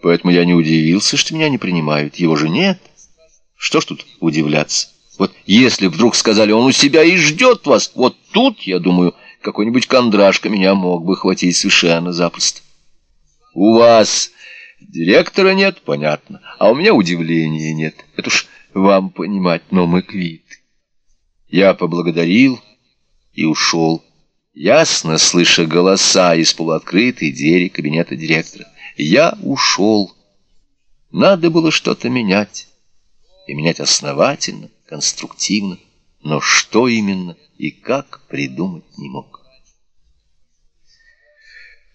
Поэтому я не удивился, что меня не принимают. Его же нет. Что ж тут удивляться? Вот если вдруг сказали, он у себя и ждет вас, вот тут, я думаю, какой-нибудь кондрашка меня мог бы хватить совершенно запросто. У вас директора нет, понятно, а у меня удивления нет. Это уж вам понимать, но мы квиты. Я поблагодарил и ушел, ясно слыша голоса из полуоткрытой двери кабинета директора. Я ушел. Надо было что-то менять, и менять основательно конструктивно, но что именно и как придумать не мог.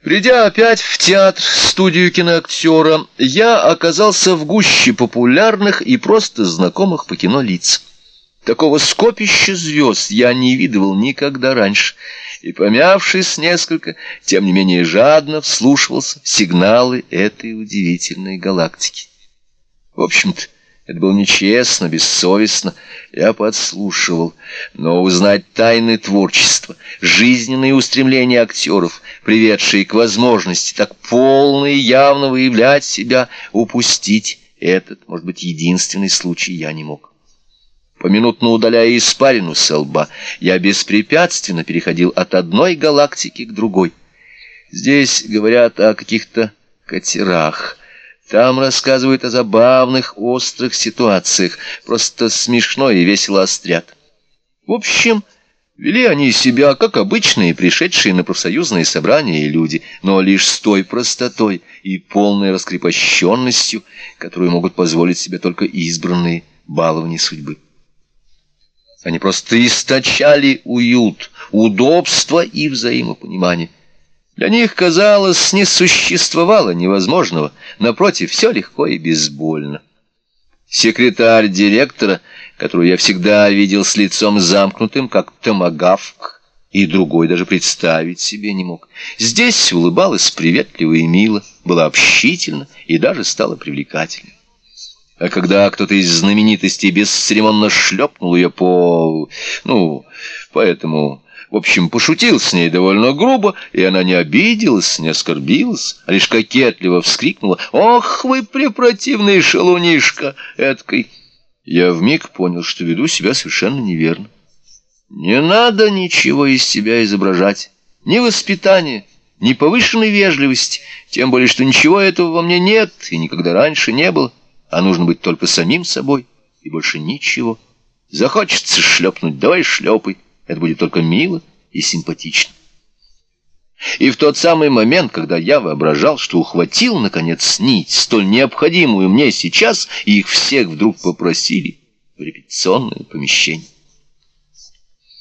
Придя опять в театр, студию киноактера, я оказался в гуще популярных и просто знакомых по кино лиц. Такого скопища звезд я не видывал никогда раньше, и, помявшись несколько, тем не менее жадно вслушивался в сигналы этой удивительной галактики. В общем-то, это было нечестно, бессовестно. Я подслушивал. Но узнать тайны творчества, жизненные устремления актеров, приведшие к возможности так полно и явно выявлять себя, упустить этот, может быть, единственный случай я не мог. Поминутно удаляя испарину со лба, я беспрепятственно переходил от одной галактики к другой. Здесь говорят о каких-то катерах — там рассказывают о забавных, острых ситуациях, просто смешно и весело острят. В общем, вели они себя, как обычные, пришедшие на профсоюзные собрания люди, но лишь с той простотой и полной раскрепощенностью, которую могут позволить себе только избранные баловни судьбы. Они просто источали уют, удобство и взаимопонимание. Для них, казалось, не существовало невозможного. Напротив, все легко и безбольно. Секретарь директора, которую я всегда видел с лицом замкнутым, как томагавк, и другой даже представить себе не мог. Здесь улыбалась приветливо и мило, была общительна и даже стала привлекательной. А когда кто-то из знаменитостей бесцеремонно шлепнул ее по... ну, по этому в общем, пошутил с ней довольно грубо, и она не обиделась, не оскорбилась, а лишь кокетливо вскрикнула «Ох, вы препротивный шалунишка эткой!» Я вмиг понял, что веду себя совершенно неверно. Не надо ничего из себя изображать, ни воспитания, ни повышенной вежливости, тем более, что ничего этого во мне нет и никогда раньше не было, а нужно быть только самим собой и больше ничего. Захочется шлепнуть, давай шлепай. Это будет только мило и симпатично. И в тот самый момент, когда я воображал, что ухватил, наконец, нить, столь необходимую мне сейчас, и их всех вдруг попросили в репетиционное помещение.